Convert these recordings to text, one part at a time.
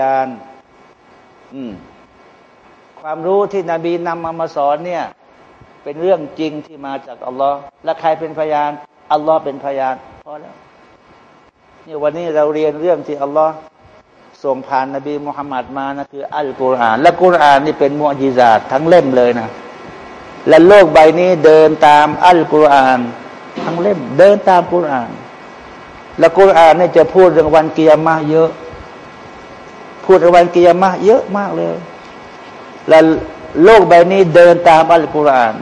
ญาณความรู้ที่นบีนำมามาสอนเนี่ย เป็นเรื่องจริงที่มาจากอัลลอฮ์และใครเป็นพยานอัลลอฮ์เป็นพยานพอแล้วนี่วันนี้เราเรียนเรื่องที่อัลลอฮ์ส่งผ่านนบีมุฮัมมัดมานะคืออัลกุรอาน และกุรอานนี่เป็นมุอจิซาตทั้งเล่มเลยนะ และโลกใบนี้เดินตามอัลกุรอาน ทั้งเล่ม เดินตามกุรอาน และกุรอานนี่จะพูดเรื่องวันกิยามะเยอะ พูดเรื่องวันกิยามะเยอะมากเลย และโลกใบนี้เดินตามอัลกุรอาน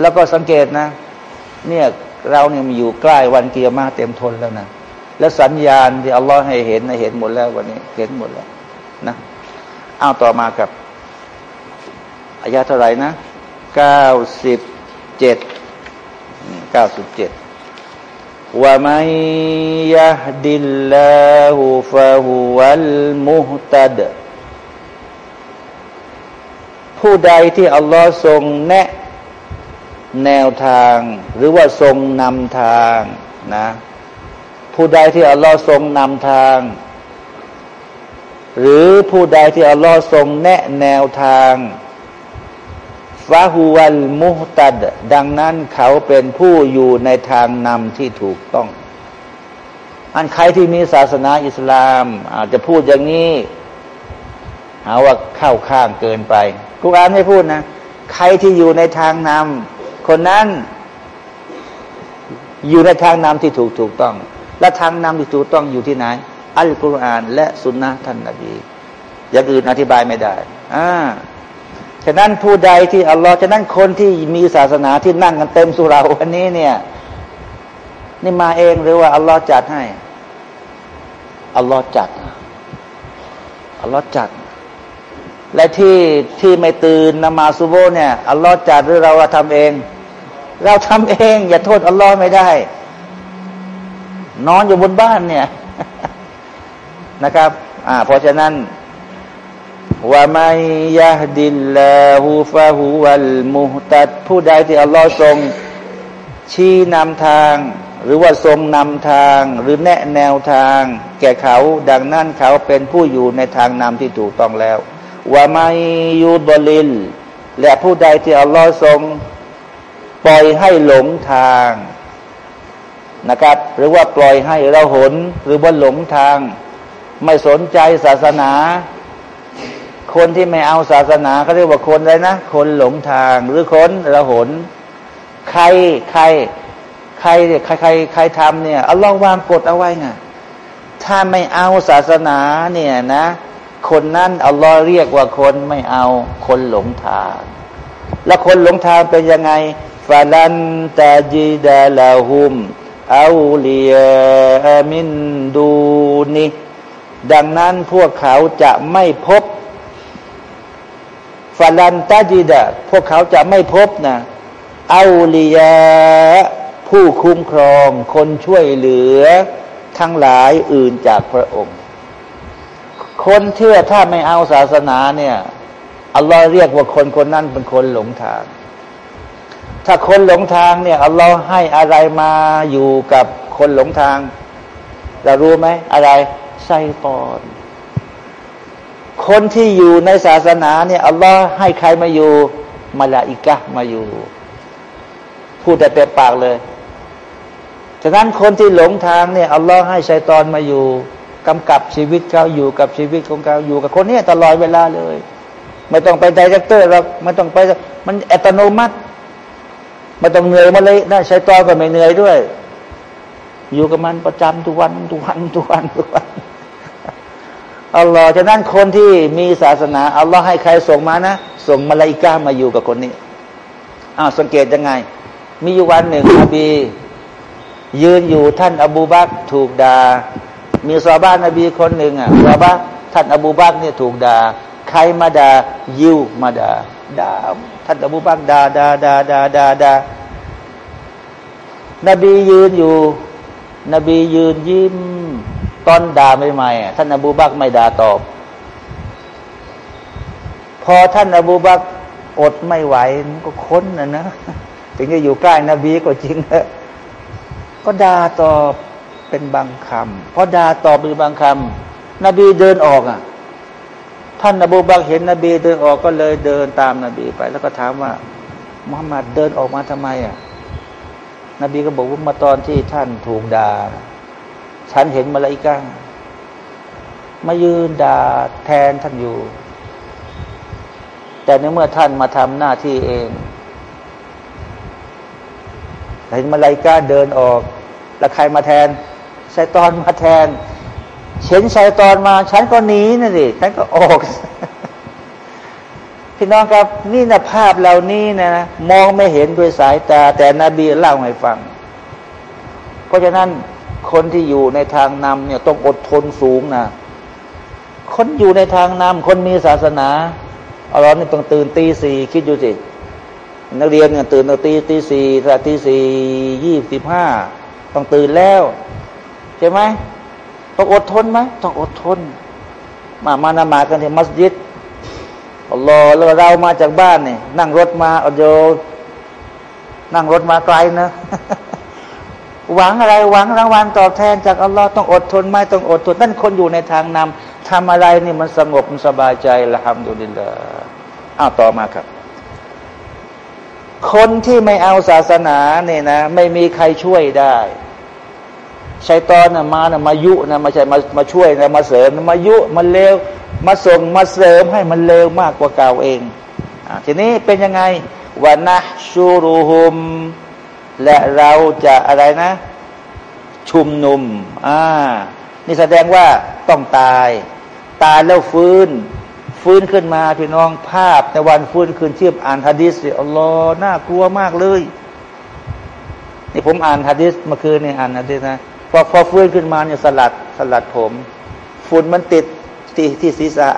แล้วก็สังเกตนะ เนี่ยเราเนี่ยมีอยู่ใกล้วันกิยามะเต็มทนแล้วนะ และสัญญาณที่อัลลอฮ์ให้เห็นเห็นหมดแล้ววันนี้ เห็นหมดแล้วนะเอาต่อมากับอายาเท่าไหร่นะเก้าสิบเจ็ดเก้าสิบเจ็ด ว่าไม่ยะดิลลาหูฟะฮุวัลมุฮตัดผู้ใดที่อัลลอฮ์ทรงแนะแนวทาง หรือว่าทรงนำทางนะผู้ใดที่อัลลอฮ์ทรงนำทาง หรือผู้ใดที่อัลลอฮ์ทรงแนะแนวทาง ฟาฮูวัลมุฮตัด ดังนั้นเขาเป็นผู้อยู่ในทางนำที่ถูกต้อง อันใครที่มีศาสนาอิสลาม อาจจะพูดอย่างนี้ หาว่าเข้าข้างเกินไปกุรอานไม่พูดนะ ใครที่อยู่ในทางนำคนนั้น อยู่ในทางนำที่ถูกถูกต้อง และทางนำที่ถูกต้องอยู่ที่ไหน อัลกุรอาน และสุนนะท่านนบีอย่างอื่นอธิบายไม่ได้อ่า ฉะนั้นผู้ใดที่อัลลอฮ์ฉะนั้นคนที่มีศาสนาที่นั่งกันเต็มสุราวันนี้เนี่ย นี่มาเองหรือว่าอัลลอฮ์จัดให้อัลลอฮ์จัดอัลลอฮ์จัด และที่ที่ไม่ตื่นนมาซุโบเนี่ยอัลลอฮ์จัดหรือเราทำเอง เราทำเอง อย่าโทษอัลลอฮ์ไม่ได้ นอนอยู่บนบ้านเนี่ยนะครับ อ่า เพราะฉะนั้น ว่าไม่ยะดิลลาหูฟาหูวัลมุตัดผู้ใดที่อัลลอฮ์ทรง ชี้นำทาง หรือว่าทรงนำทาง หรือแนะแนวทาง แก่เขาดังนั้นเขาเป็นผู้อยู่ในทางนำที่ถูกต้องแล้วว่าไม่ยูดลินและผู้ใดที่อัลลอฮ์ทรง ปล่อยให้หลงทางนะครับ หรือว่าปล่อยให้เราหนหรือว่าหลงทาง ไม่สนใจศาสนา คนที่ไม่เอาศาสนาเขาเรียกว่าคนอะไรนะ คนหลงทางหรือคนเราหน ใครใคร ใครใครใครใครทำเนี่ยเอาลองวางกฎเอาไว้ไงถ้าไม่เอาศาสนาเนี่ยนะ คนนั้นอัลลอฮ์เรียกว่าคนไม่เอาคนหลงทาง แล้วคนหลงทางเป็นยังไงฟาลันตาจิดาลาหุมอาลียมินดูนิดังนั้นพวกเขาจะไม่พบ ฟาลันตาจิดะพวกเขาจะไม่พบนะอาลียาผู้คุ้มครองคนช่วยเหลือทั้งหลายอื่นจากพระองค์ คนเชื่อถ้าไม่เอาศาสนาเนี่ยอัลลอฮ์เรียกว่าคนคนนั้นเป็นคนหลงทาง ถ้าคนหลงทางเนี่ยอัลลอฮ์ให้อะไรมาอยู่กับคนหลงทางเรารู้ไหมอะไรไซตอน คนที่อยู่ในศาสนาเนี่ยอัลลอฮ์ให้ใครมาอยู่มาลาอิกะมาอยู่ พูดแต่เต็มปากเลยฉะนั้นคนที่หลงทางเนี่ยอัลลอฮ์ให้ชัยตอนมาอยู่กำกับชีวิตเขาอยู่กับชีวิตของเขาอยู่กับคนนี้ตลอดเวลาเลย ไม่ต้องไปไดเรคเตอร์เราไม่ต้องไปมันอัตโนมัติไม่ต้องเหนื่อยมาเลยได้ใช้ตอนก็ไม่เหนื่อยด้วย อยู่กับมันประจำทุกวันทุกวันทุกวันทุกวัน อัลลอฮ์ฉะนั้นคนที่มีศาสนาอัลลอฮ์ให้ใครส่งมานะ ส่งมาลาอิกามาอยู่กับคนนี้อ้าวสังเกตยังไง มีอยู่วันหนึ่งนบี ยืนอยู่ท่านอบูบักถูกดา่ามีซาบ้านนบีคนหนึ่งอะซาบ้าท่านอบูบักเนี่ยถูกดา่าใครมาดา่ายิวมาดา่าด่าท่านอบูบักด่าด่าด่าด่าด่าด่านบียืนอยู่ นบียืนยิ้ม ตอนด่าใหม่ๆท่านอบูบักไม่ด่าตอบ พอท่านอบูบักอดไม่ไหวก็ค้นนะนะถึงจะอยู่ใกล้นบีก็จริงนะก็ด่าตอบเป็นบางคำพอด่าตอบเป็นบางคำนบีเดินออกอะ ท่านนบูบักเห็นนบีเดินออกก็เลยเดินตามนบีไป แล้วก็ถามว่ามุฮัมมัดเดินออกมาทำไมอะนบีก็บอกว่ามาตอนที่ท่านถูกด่า ฉันเห็นมาลายกามายืนด่าแทนท่านอยู่ แต่ในเมื่อท่านมาทำหน้าที่เองเห็นมาลายกาเดินออก แล้วใครมาแทนชายตอนมาแทนเห็นชายตอนมา ฉันก็หนีนะสิฉันก็ออกพี่น้องครับนี่นะภาพเหล่านี้นะมองไม่เห็นด้วยสายตา แต่นบีเล่าให้ฟัง เพราะฉะนั้น คนที่อยู่ในทางนำเนี่ยต้องอดทนสูงนะคนอยู่ในทางนำคนมีศาสนาเอารานี่ต้องตื่นตีสี่คิดดูสินักเรียนเนี่ยตื่นตีตีสี่ตีสี่ยี่สิบห้าต้องตื่นแล้วใช่ไหมต้องอดทนไหมต้องอดทน มามานามากันที่มัสยิดอัลลอฮ์แล้วเรามาจากบ้านเนี่ยนั่งรถมาอัลโยนั่งรถมาไกลนะ หวังอะไรหวังรางวัลตอบแทนจากอัลลอฮ์ต้องอดทนไหมต้องอดทนนั่นคนอยู่ในทางนำทำอะไรนี่มันสงบมันสบายใจละฮัมดุลิลลาอ้าวต่อมาครับ คนที่ไม่เอาศาสนาเนี่ยนะ ไม่มีใครช่วยได้ชัยตอนนะมานะมายุนะมาใช่มามาช่วยนะมาเสริมมายุมันเลวมาส่งมาเสริมให้มันเลวมากกว่าเก่าเองอทีนี้เป็นยังไงวานะชูรุฮุม และเราจะอะไรนะ ชุมนุมอ่านี่แสดงว่าต้องตาย ตายแล้วฟื้น ฟื้นขึ้นมาพี่น้องภาพในวันฟื้นคืนชีพอ่านฮะดิษอัลลอฮ์น่ากลัวมากเลยนี่ผมอ่านฮะดิษเมื่อคืนนี่อ่านฮะดิษนะพอพอฟื้นขึ้นมาเนี่ยสลัดสลัดผม ฝุ่นมันติดที่ที่ศีรษะ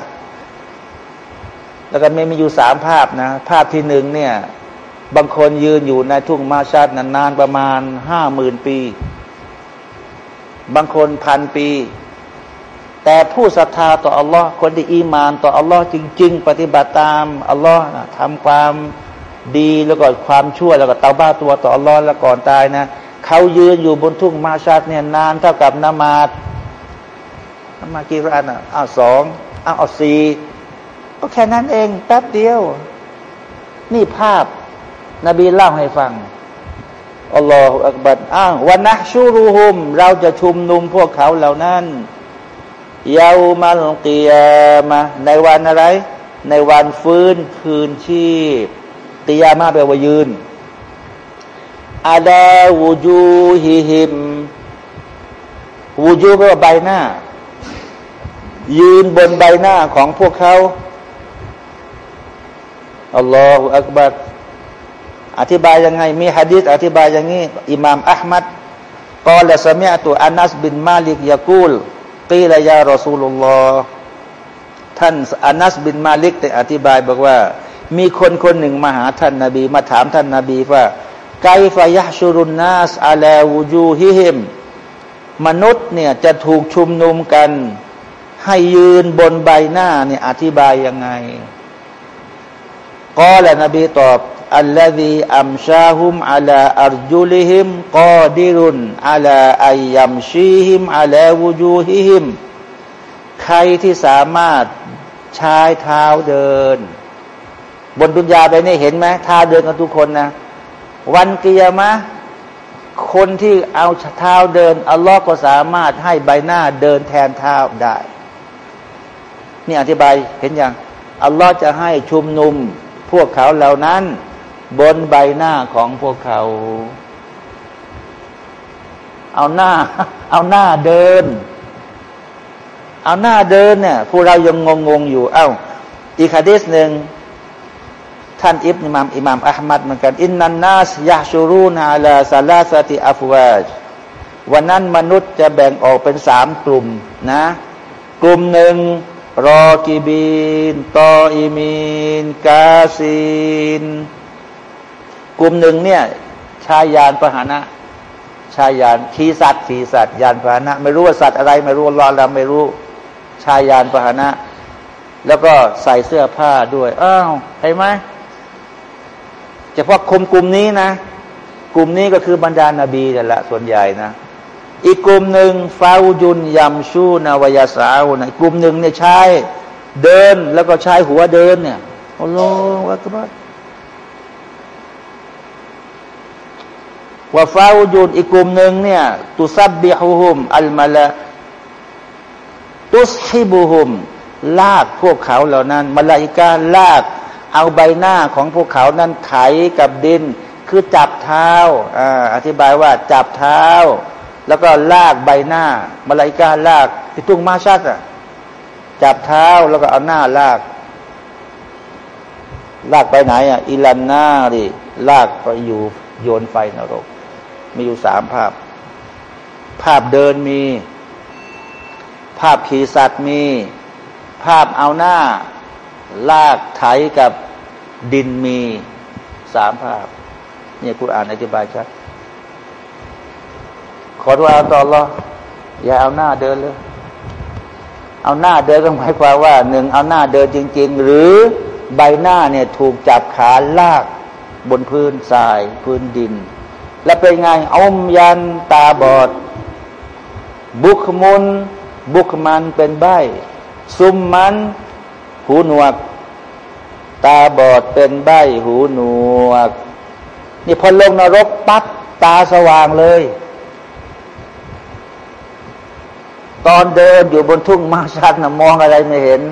แล้วก็ไม่มีอยู่สามภาพนะ ภาพที่หนึ่งเนี่ย บางคนยืนอยู่ในทุ่งมาชาตินานประมาณห้าหมื่นปี บางคนพันปี แต่ผู้ศรัทธาต่ออัลลอฮ์คนที่อีมาน ต่ออัลลอฮ์จริง ๆ ปฏิบัติตามอัลลอฮ์ทำความดีแล้วก็ความชั่วแล้วก็เตาบ้าตัวต่ออัลลอฮ์แล้วก่อนตายนะเขายืนอยู่บนทุ่งมาชัดเนี่ยนานเท่ากับนมาดนมากี่รันอะอ้าวสองอ้าวสี่ก็แค่นั้นเองแป๊บเดียว นี่ภาพ นบีเล่าให้ฟังอัลลอฮฺอักบัดอ้าววันนะชูรุฮุม เราจะชุมนุมพวกเขาเหล่านั้นยาวมัลกียมาในวันอะไร ในวันฟื้นคืนชีพตียามาแปลว่ายืนอาลาวูจูฮิฮิมวูจูก็ใบหน้า ยืนบนใบหน้าของพวกเขาอัลลอฮฺอักบัร อธิบายยังไง มีฮะดีษอธิบายอย่างนี้อิหม่ามอัลมัดกล่าวสมียตุอานัสบินมาลิกยากูลกีลยารอซูลุลลอฮ์ท่านอานัสบินมาลิกแต่อธิบายบอกว่า มีคนคนหนึ่งมาหาท่านนาบี มาถามท่านนาบีว่าไกฟยะชุรุนนาสอาลาวูจูฮิฮิมมนุษย์เนี่ยจะถูกชุมนุมกัน ให้ยืนบนใบหน้าเนี่ยอธิบายยังไงก็และนบีตอบ อัลลอฮีอัมชาฮุมอัลาอัรจุลิฮิมกอดิรุนอัลาอัยยัมชีฮิมอัลาวูจูฮิฮิมใครที่สามารถใช้เท้าเดิน บนดุนยาไปนี่เห็นไหมเท้าเดินกันทุกคนนะ วันกิยามะคนที่เอาเท้าเดินอัลลอฮ์ก็สามารถให้ใบหน้าเดินแทนเท้าได้ นี่อธิบายเห็นอย่างอัลลอฮ์จะให้ชุมนุมพวกเขาเหล่านั้น บนใบหน้าของพวกเขา เอาหน้า เอาหน้าเดิน เอาหน้าเดินเนี่ยพวกเรายังงงๆอยู่ เอา้า อีกคดีสหนึ่งท่านอิบนิมามอิมามอัลมัดเหมือนกันอินนันนาสยาชูรูนาลาซาลาสติอัฟวาจวันนั้นมนุษย์จะแบ่งออกเป็นสามกลุ่มนะ กลุ่มหนึ่งรอกีบีนตออีมีน กาซีน กลุ่มหนึ่งเนี่ยชายยานพาหนะชายยานขี่สัตว์ขี่สัตว์ยานพาหนะ ไม่รู้ว่าสัตว์อะไร ไม่รู้รอเราไม่รู้ชายยานพาหนะ แล้วก็ใส่เสื้อผ้าด้วยอ้าวเห็นไหมเฉพาะคมกลุ่มนี้นะ กลุ่มนี้ก็คือบรรดานาบีแต่ละส่วนใหญ่นะ อีกกลุ่มหนึ่งฟาวยุนยำชูนาวายาสาวนะกลุ่มหนึ่งเนี่ยใช้เดินแล้วก็ใช้หัวเดินเนี่ยอัลลอฮฺอักบัร ว่าฟาวยุนอีกกลุ่มหนึ่งเนี่ยตุซับบิฮุฮุมอัลมาลาตุสฮิบุฮุมลากพวกเขาเหล่านั้นมาลาอิกาลาก เอาใบหน้าของพวกเขานั้นไถกับดิน คือจับเท้าอ่าอธิบายว่าจับเท้า แล้วก็ลากใบหน้ามาลาอิกาลากที่ตุ้งมาชัดอะจับเท้าแล้วก็เอาหน้าลาก ลากไปไหนอะอิลันนาดิลากไปอยู่โยนไฟนรก มีอยู่สามภาพ ภาพเดินมี ภาพขี่สัตว์มี ภาพเอาหน้า ลากไถกับดินมีสามภาพ เนี่ยคุณอ่านอธิบายชัดขอว่าต่อรออย่าเอาหน้าเดินเลย เอาหน้าเดินก็หมายความว่าหนึ่งเอาหน้าเดินจริง ๆ หรือใบหน้าเนี่ยถูกจับขาลากบนพื้นทราย พื้นดิน แล้วเป็นไงอมยันตาบอด บุคมุนบุคมันเป็นใบซุมมัน หูหนวก ตาบอดเป็นใบหูหนวก นี่พอลงนรกปั๊บตาสว่างเลย ตอนเดินอยู่บนทุ่งมาชัดนะมองอะไรไม่เห็น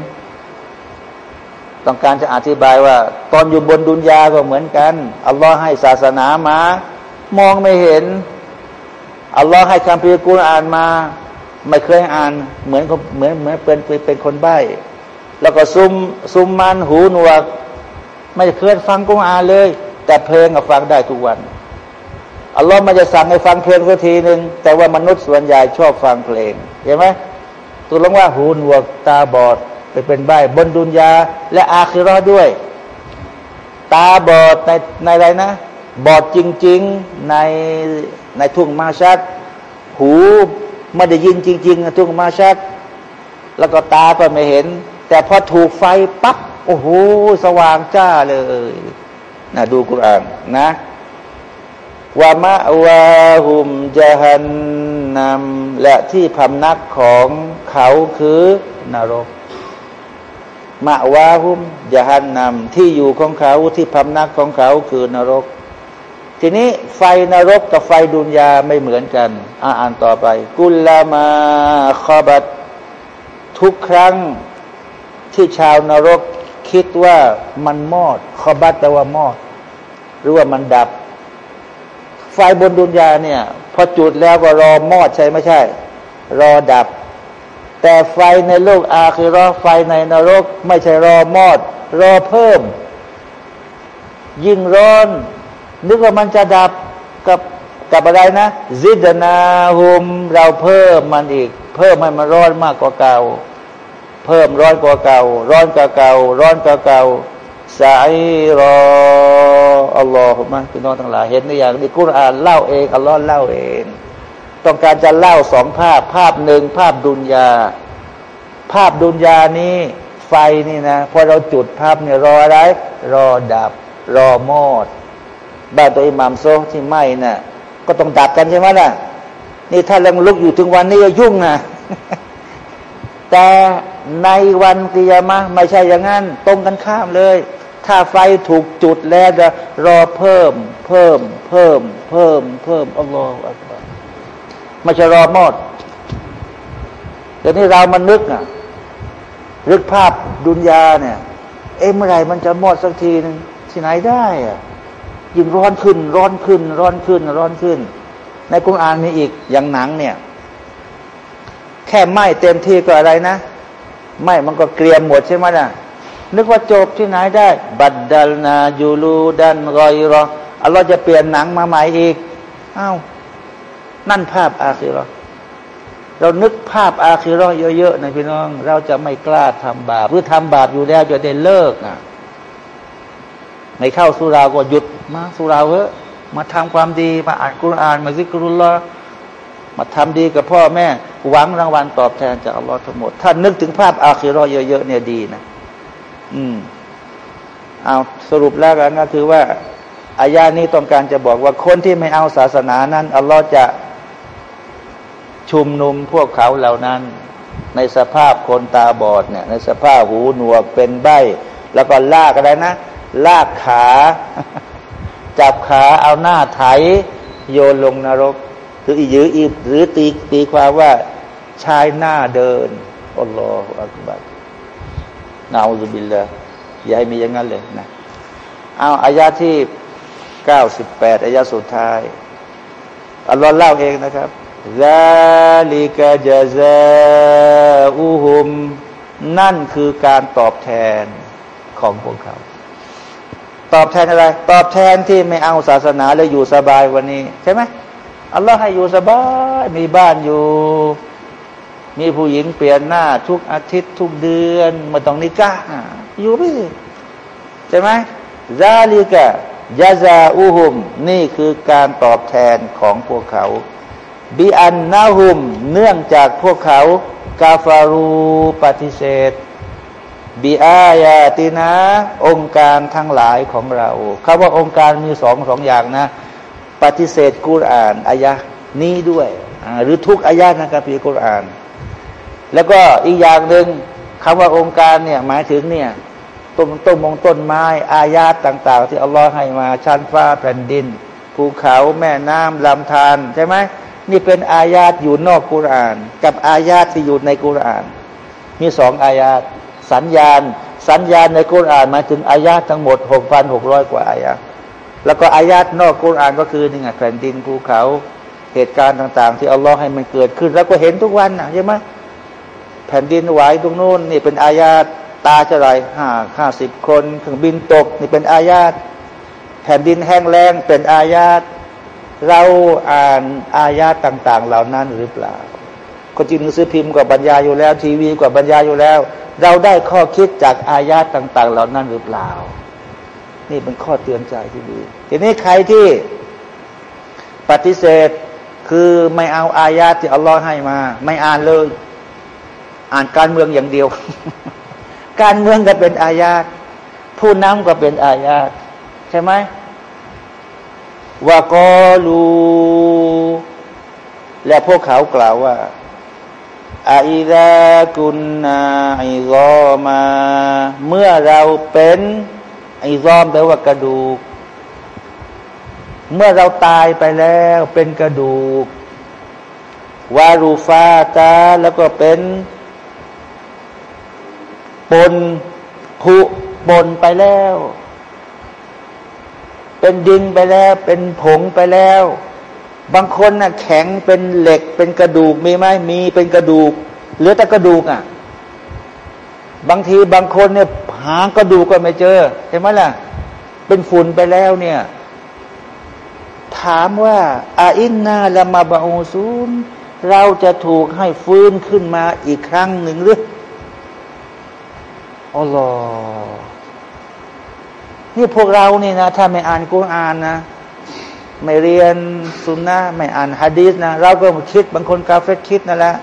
ต้องการจะอธิบายว่า ตอนอยู่บนดุนยาก็เหมือนกัน อัลลอฮ์ให้ศาสนามา มองไม่เห็นอัลลอฮ์ให้คำพิกุลอ่านมา ไม่เคยอ่าน เหมือนเหมือนเหมือนเป็นเป็นคนใบ้ แล้วก็ซุมซุมมันหูหนวก ไม่เคยฟังกุณอ่านเลย แต่เพลงก็ฟังได้ทุกวันอัลลอฮ์มันจะสั่งให้ฟังเพลงสักทีหนึ่งแต่ว่ามนุษย์ส่วนใหญ่ชอบฟังเพลงเห็นไหมตัวลงว่าหูหนวกตาบอดไปเป็นใบบนดุนยา และอาคิรอด้วย ตาบอดในในอะไรนะ บอดจริง ๆ ในในทุ่งมาชัด หูไม่ได้ยินจริง ๆ ในทุ่งมาชัด แล้วก็ตาก็ไม่เห็น แต่พอถูกไฟปั๊บโอ้โหสว่างจ้าเลยนะดูกุรอานนะวามะวาหุมจฮันนำและที่พำนักของเขาคือนรกมะวาหุมจฮันนำที่อยู่ของเขาที่พำนักของเขาคือนรก ทีนี้ไฟนรกกับไฟดุนยาไม่เหมือนกัน อ่านต่อไป กุลลามาคอบัตทุกครั้งที่ชาวนรกคิดว่ามันมอดคอบัตแต่ว่ามอด หรือว่ามันดับ ไฟบนดุนยาเนี่ย พอจุดแล้วก็รอมอดใช่ไม่ใช่ รอดับ แต่ไฟในโลกอาคือรอไฟในนรก ไม่ใช่รอมอด รอเพิ่ม ยิ่งร้อน นึกว่ามันจะดับกับกับอะไรนะซิดนาหุมเราเพิ่มมันอีก เพิ่มให้มันร้อนมากกว่าเก่า เพิ่มร้อนกว่าเก่า ร้อนกว่าเก่า ร้อนกว่าเก่าสายรออัลลอฮฺมาพี่น้องทั้งหลายเห็นในอย่างนี้กุรอานเล่าเองอัลลอฮ์เล่าเอง ต้องการจะเล่าสองภาพ ภาพหนึ่งภาพดุนยา ภาพดุนยานี้ไฟนี่นะพอเราจุดภาพเนี่ยรออะไร รอดับ รอมอด บ้านตัวอิหมามโซที่ไหม้นะ่ะ ก็ต้องดับกันใช่ไหมล่ะ นี่ถ้ายังลุกอยู่ถึงวันนี้ก็ยุ่งนะแต่ในวันกิยามะไม่ใช่อย่างนั้นตรงกันข้ามเลย ถ้าไฟถูกจุดแล้วจะรอเพิ่ม เพิ่ม เพิ่ม เพิ่ม เพิ่มอัลลอฮฺอัลลอฮฺไม่ใช่รอหมดเดี๋ยวนี้เรามันนึกอะนึกภาพดุนยาเนี่ย เอ๊ะเมื่อไรมันจะหมดสักทีหนึ่งที่ไหนได้อะ ยิ่งร้อนขึ้น ร้อนขึ้น ร้อนขึ้น ร้อนขึ้น ในกุณอานมีอีกอย่างหนังเนี่ย แค่ไหม้เต็มที่ก็อะไรนะไหม้มันก็เกลียมหมดใช่ไหมนะ่ะนึกว่าจบที่ไหนได้ บัดดัลนายูลูดันรอยรออัลลอฮ์จะเปลี่ยนหนังมาใหม่อีกอ้าวนั่นภาพอาคิรอเรานึกภาพอาคิรอเยอะๆนะพี่น้อง เราจะไม่กล้าทำบาปหรือทำบาปอยู่แล้วจะได้เลิกอะ ไม่เข้าสุราก็หยุดมาสุราเถอะมาทำความดีมาอ่านกุรอาน มาซิกรุลลอมาทำดีกับพ่อแม่ หวังรางวัลตอบแทนจากอัลลอฮ์ทั้งหมด ถ้านึกถึงภาพอาคิรอเยอะๆเนี่ยดีนะ อืมเอาสรุปแล้วกันก็คือว่าอายานี้ต้องการจะบอกว่าคนที่ไม่เอาศาสนานั้นอัลลอฮ์จะชุมนุมพวกเขาเหล่านั้น ในสภาพคนตาบอดเนี่ย ในสภาพหูหนวกเป็นใบ แล้วก็ลากอะไรนะ ลากขา จับขาเอาหน้าไถ โยนลงนรก หรือยืออีหรือตีตีความว่าชายหน้าเดินอัลลอฮฺอักบัรนาอุบิลละอย่าให้มีอย่างนั้นเลยนะเอาอายาที่เก้าสิบแปดอายาสุดท้ายอัลลอฮ์เล่าเองนะครับซาลิกะจาซาอูฮุม นั่นคือการตอบแทนของพวกเขา ตอบแทนอะไร ตอบแทนที่ไม่เอาศาสนาเลยอยู่สบายวันนี้ ใช่ไหมอัลลอฮ์ให้อยู่สบายมีบ้านอยู่ มีผู้หญิงเปลี่ยนหน้า ทุกอาทิตย์ทุกเดือนมาต้องนิก้าอยู่ไปสิใช่ไหมซาลิกะยาซาอูฮุม นี่คือการตอบแทนของพวกเขาบิอันนาหุม เนื่องจากพวกเขา กาฟารูปฏิเสธ บิอายาตินะ องค์การทั้งหลายของเราคำว่าองค์การมีสองสองอย่างนะ ปฏิเสธกุรอานอายะนี้ด้วย หรือทุกอายะนะครับพี่กุรอาน แล้วก็อีกอย่างหนึ่งคำว่าองค์การเนี่ยหมายถึงเนี่ยต้นต้นมงต้นไม้ อายาตต่าง ๆ ที่อัลลอฮ์ให้มาชั้นฟ้าแผ่นดินภูเขาแม่น้ำลำธารใช่ไหมนี่เป็นอายาตอยู่นอกกุราน กับอายาตที่อยู่ในกุราน มีสองอายาต สัญญาณ สัญญาณในกุรานหมายถึงอายาทั้งหมดหกพันหกร้อยกว่าอายาแล้วก็อายาตนอกกุรานก็คือนี่ไงแผ่นดินภูเขาเหตุการณ์ต่าง ๆ ที่อัลลอฮ์ให้มันเกิดขึ้น แล้วก็เห็นทุกวันนะใช่ไหมแผ่นดินไหวตรงโน้นนี่เป็นอายาตตาจะไรห้าห้าสิบคนเครื่องบินตกนี่เป็นอายาตแผ่นดินแห้งแล้งเป็นอายาตเราอ่านอายาตต่าง ๆ เหล่านั้นหรือเปล่า คนจีนหนังสือพิมพ์กับบรรยายอยู่แล้ว ทีวีกับบรรยายอยู่แล้ว เราได้ข้อคิดจากอายาตต่าง ๆ เหล่านั้นหรือเปล่า นี่เป็นข้อเตือนใจที่ดี ทีนี้ใครที่ปฏิเสธคือไม่เอาอายาที่อัลลอฮ์ให้มา ไม่อ่านเลย อ่านการเมืองอย่างเดียว การเมืองก็เป็นอายาตผู้นำก็เป็นอายาตใช่ไหมว่ากอลู และพวกเขากล่าวว่า อิดากุนนาอิรอมา เมื่อเราเป็นอิรอมแปลว่ากระดูก เมื่อเราตายไปแล้วเป็นกระดูก วารูฟาตาแล้วก็เป็นปนผุปนไปแล้ว เป็นดินไปแล้ว เป็นผงไปแล้ว บางคนน่ะแข็งเป็นเหล็กเป็นกระดูกมีไหมมีเป็นกระดูกเหลือแต่กระดูกอะ บางทีบางคนเนี่ยหากระดูกก็ไม่เจอเห็นไหมล่ะ เป็นฝุ่นไปแล้วเนี่ย ถามว่าอาอินนาละมาบาอูซูนเราจะถูกให้ฟื้นขึ้นมาอีกครั้งหนึ่งหรืออัลลอนี่พวกเรานี่นะ ถ้าไม่อ่านกุรอานนะ ไม่เรียนสุนนะไม่อ่านฮะดีษนะ เราก็คิดบางคนกาเฟตคิดนั่นแหละ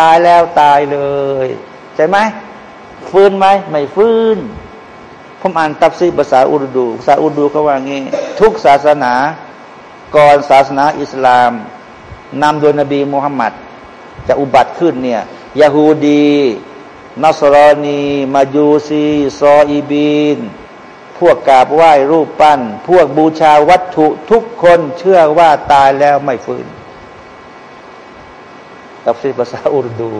ตายแล้วตายเลย ใช่ไหมฟื้นไหมไม่ฟื้นผมอ่านตับซีภาษาอุรดูภาษาอุรดูเขาว่างี้ ทุกศาสนาก่อนศาสนาอิสลามนำโดยนบีมุฮัมมัดจะอุบัติขึ้นเนี่ยยาฮูดีนัสรอนีมาจูซีซออีบีน วกกราบไหว้รูปปั้น พวกบูชาวัตถุทุกคนเชื่อว่าตายแล้วไม่ฟื้นกับซีภาษาอุรดู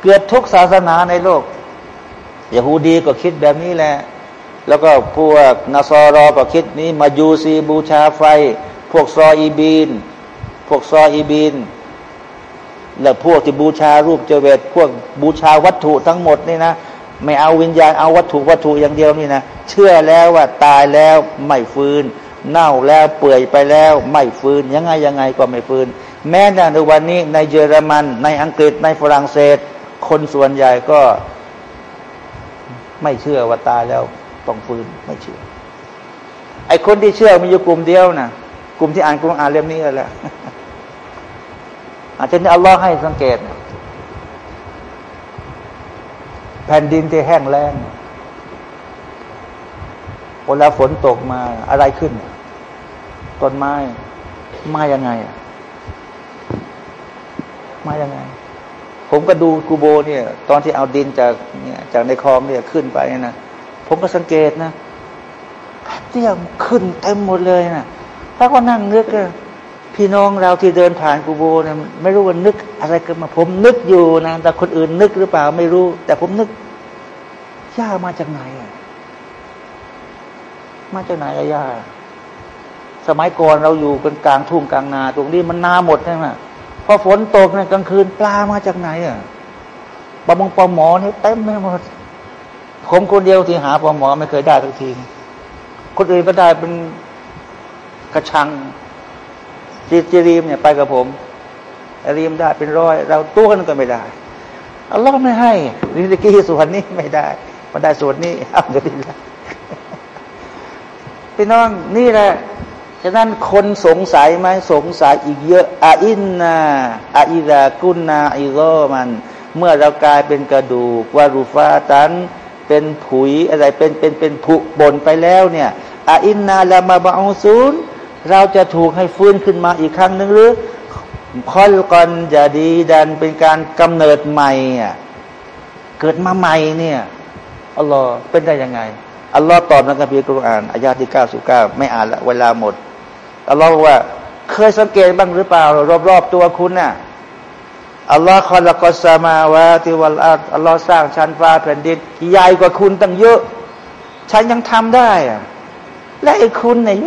เกือบทุกศาสนาในโลกยาฮูดีก็คิดแบบนี้แหละ แล้วก็พวกนาซอรอก็คิดนี้ มายูซีบูชาไฟ พวกซออีบีน พวกซออีบีน และพวกที่บูชารูปเจเวตพวกบูชาวัตถุทั้งหมดนี่นะ ไม่เอาวิญญาณเอาวัตถุวัตถุอย่างเดียวนี่นะเชื่อแล้วว่าตายแล้วไม่ฟื้น เน่าแล้วเปื่อยไปแล้วไม่ฟื้นยังไงยังไงก็ไม่ฟื้น แม้ในวันนี้ในเยอรมัน ในอังกฤษในฝรั่งเศส คนส่วนใหญ่ก็ ไม่เชื่อว่าตายแล้วต้องฟื้นไม่เชื่อ ไอ้คนที่เชื่อมีอยู่กลุ่มเดียวนะกลุ่มที่อ่านกุรอานเล่มนี้แหละอาจจะอัลลอฮ์ให้สังเกต ผ่นดินที่แห้งแล้งเวลาฝนตกมาอะไรขึ้น ต้นไม้มายังไงมาย่างไง ผมก็ดูกูโบเนี่ย ตอนที่เอาดินจากเนี่ยจากในคลองเนี่ยขึ้นไปนะผมก็สังเกตนะเตี้ยมขึ้นเต็มหมดเลยนะถ้าก็นั่งนึก พี่น้องเราที่เดินผ่านกูโบเนี่ยไม่รู้ว่านึกอะไรกันมาผมนึกอยู่นะแต่คนอื่นนึกหรือเปล่าไม่รู้ แต่ผมนึกย่ามาจากไหนอะมาจากไหนอะย่าสมัยก่อนเราอยู่เป็นกลางทุ่งกลางนา ตรงนี้มันนาหมดใช่ไหมพอฝนตกเนี่ยกลางคืนปลามาจากไหนอะปลามงปลาหมอนี่เต็มไปหมดผมคนเดียวที่หาปลาหมอไม่เคยได้ทักทีคนอื่นก็ได้เป็นกระชัง จีจีรีมเนี่ยไปกับผมรีมได้เป็นร้อย เราตัวกันก็ไม่ได้อัลลอฮ์ไม่ให้ริสกี้ส่วนนี้ไม่ได้มาได้ส่วนนี้เอาเดี๋ยวดีละพี่น้องนี่แหละฉะนั้นคนสงสัยไหมสงสัยอีกเยอะอาอินนาอาอิรากุนนาอิโรมัน เมื่อเรากลายเป็นกระดูกวารูฟาตัน เป็นผุยอะไรเป็นเป็นเป็นผุบนไปแล้วเนี่ยอาอินนาละมาบาอูซูน เราจะถูกให้ฟื้นขึ้นมาอีกครั้งหนึ่งหรือคอลกอนจะดีดันเป็นการกำเนิดใหม่อะเกิดมาใหม่เนี่ยอัลลอฮ์เป็นได้ยังไงอัลลอฮ์ตอบในคัมภีร์กุรอานอายาที่เก้าสิบเก้าไม่อ่านละเวลาหมดอัลลอฮ์ว่า เคยสังเกตบ้างหรือเปล่า รอบๆตัวคุณน่ะอัลลอฮ์คอลกอสมาวะติวัลอัลอัลลอฮ์สร้างชั้นฟ้าแผ่นดินใหญ่กว่าคุณตั้งเยอะ ฉันยังทำได้อะและไอ้คุณเนี่ย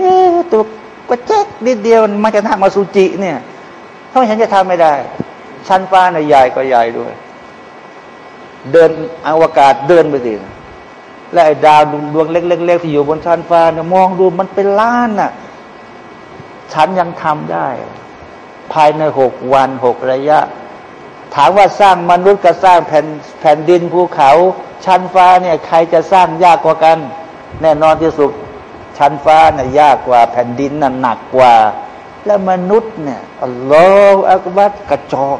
ตัว ก็เจ๊กนิดเดียวมันจะทำมาสุจิเนี่ยทำไมฉันจะทำไม่ได้ ชั้นฟ้าเนี่ยใหญ่ก็ใหญ่ด้วย เดินอวกาศเดินไปสิและไอ้ดาวดวงเล็กๆที่อยู่บนชั้นฟ้าเนี่ยมองดูมันเป็นล้านน่ะ ฉันยังทำได้ ภายในหกวันหกระยะ ถามว่าสร้างมนุษย์กับสร้างแผ่นแผ่นดินภูเขาชั้นฟ้าเนี่ย ใครจะสร้างยากกว่ากัน แน่นอนที่สุด ชั้นฟ้าเนี่ยยากกว่า แผ่นดินน่ะหนักกว่า แล้วมนุษย์เนี่ยอัลลอฮฺอักบัดกระจอก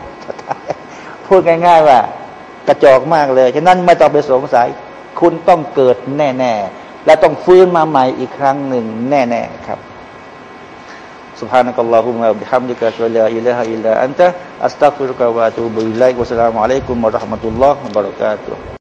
พูดง่ายๆว่า กระจอกมากเลย ฉะนั้นไม่ต้องไปสงสัย คุณต้องเกิดแน่ๆ และต้องฟื้นมาใหม่อีกครั้งหนึ่งแน่ๆครับ سبحانك اللهم وبحمدك أشهد أن لا إله إلا أنت أستغفرك وأتوب إليك والسلام عليكم ورحمة الله وبركاته